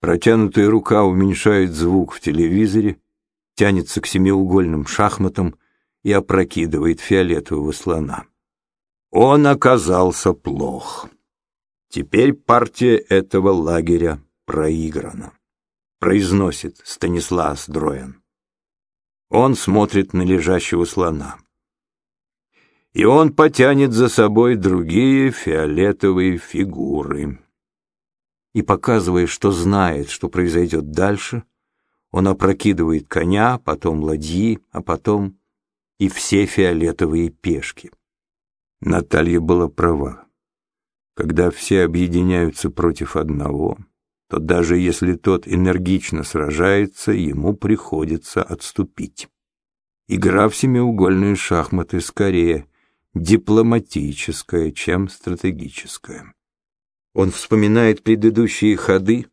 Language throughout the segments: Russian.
Протянутая рука уменьшает звук в телевизоре, тянется к семиугольным шахматам и опрокидывает фиолетового слона. Он оказался плох. Теперь партия этого лагеря проиграна, произносит Станислав Дроян. Он смотрит на лежащего слона. И он потянет за собой другие фиолетовые фигуры. И показывая, что знает, что произойдет дальше, он опрокидывает коня, потом ладьи, а потом и все фиолетовые пешки. Наталья была права. Когда все объединяются против одного, то даже если тот энергично сражается, ему приходится отступить. Игра в семиугольные шахматы скорее дипломатическая, чем стратегическая. Он вспоминает предыдущие ходы,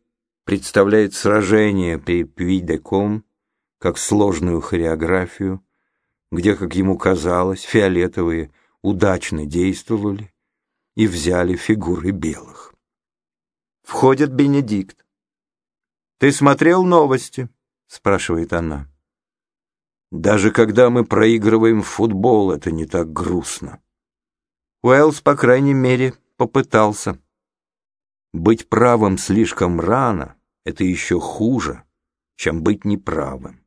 представляет сражение при Пвидеком как сложную хореографию, где, как ему казалось, фиолетовые удачно действовали и взяли фигуры белых. Входит Бенедикт. «Ты смотрел новости?» — спрашивает она. «Даже когда мы проигрываем футбол, это не так грустно». Уэллс, по крайней мере, попытался. Быть правым слишком рано — это еще хуже, чем быть неправым.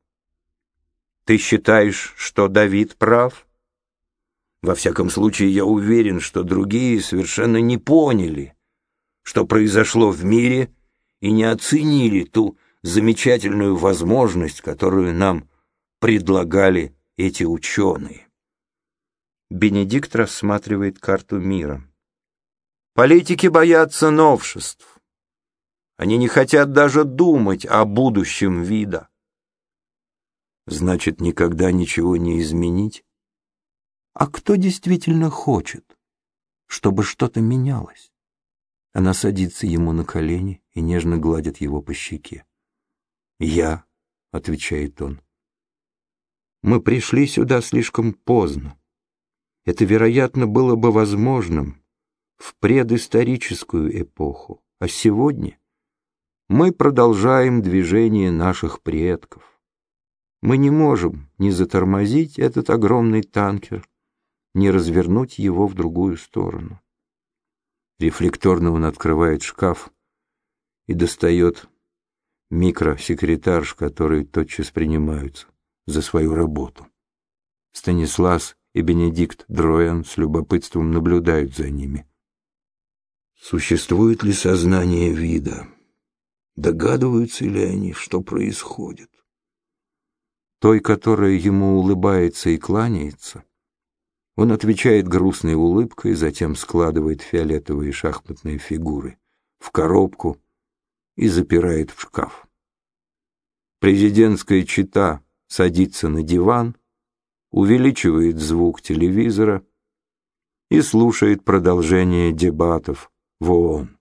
Ты считаешь, что Давид прав? Во всяком случае, я уверен, что другие совершенно не поняли — что произошло в мире, и не оценили ту замечательную возможность, которую нам предлагали эти ученые. Бенедикт рассматривает карту мира. Политики боятся новшеств. Они не хотят даже думать о будущем вида. Значит, никогда ничего не изменить? А кто действительно хочет, чтобы что-то менялось? Она садится ему на колени и нежно гладит его по щеке. «Я», — отвечает он, — «мы пришли сюда слишком поздно. Это, вероятно, было бы возможным в предысторическую эпоху, а сегодня мы продолжаем движение наших предков. Мы не можем ни затормозить этот огромный танкер, ни развернуть его в другую сторону. Рефлекторно он открывает шкаф и достает микросекретарш, которые тотчас принимаются за свою работу. Станислав и Бенедикт Дроян с любопытством наблюдают за ними. Существует ли сознание вида? Догадываются ли они, что происходит? Той, которая ему улыбается и кланяется, он отвечает грустной улыбкой, затем складывает фиолетовые шахматные фигуры в коробку и запирает в шкаф. Президентская чита садится на диван, увеличивает звук телевизора и слушает продолжение дебатов в ООН.